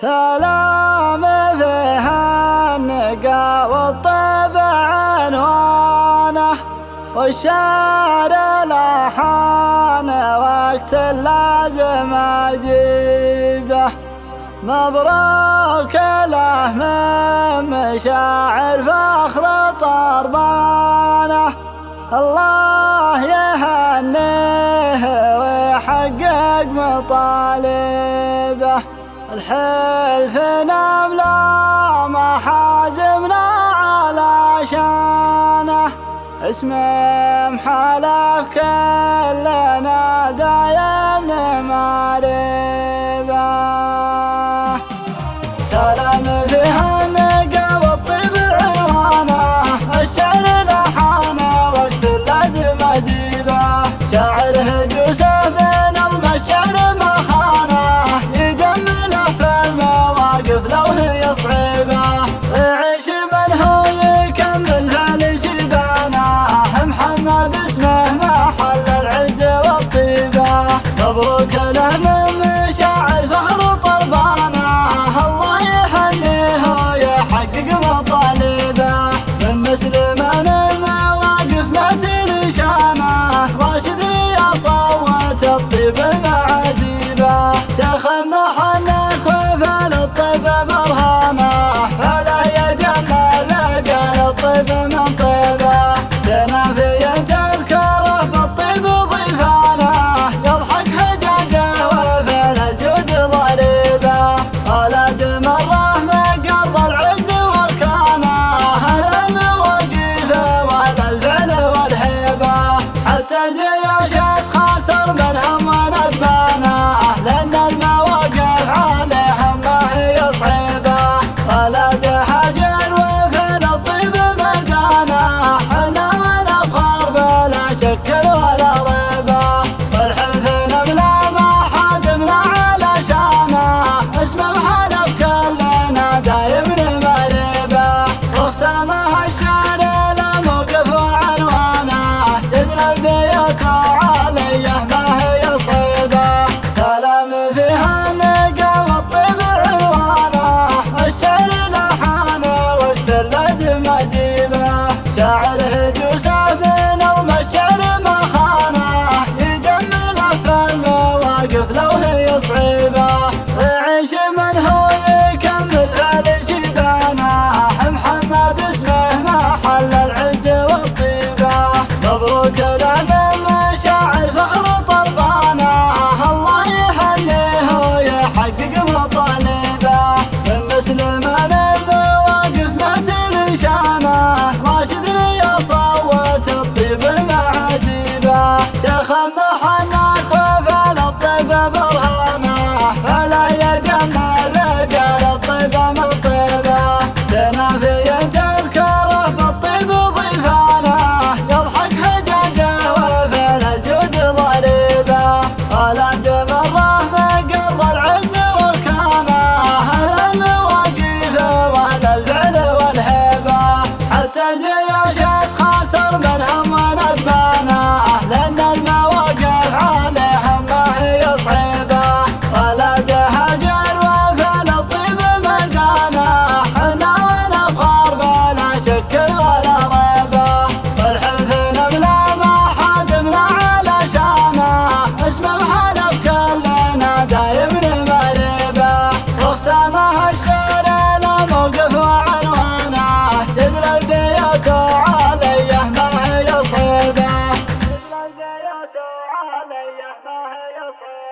سلام فيها النقا والطيب عنوانه والشعر لحان وقت اللازم أجيبه. مبروك له من مشاعر فخر طربانة. الله يهنيه ويحقق مطالبه حلفنا بلا ما حازمنا على شانه. اسم محلف كلنا دايم نماربه سلام فيها النقا والطيب عنوانه الشعر لحانه وقت لازم أجيبه. شاعر هدوسه مبروك لنا مشاعر فخر طربانا. الله يهنيه ويحقق مطالبه. من مسلم شانه راشد يا صوت الطيب مع زيبه شيخ محنك وفن الطيب برهان الأرض الأمانة Russell.